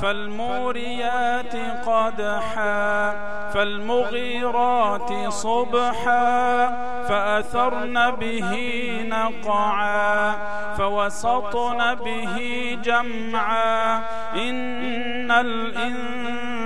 فالموريات قدحا فالمغيرات صبحا فأثرن به نقعا فوسطن به جمعا. إن الإنسان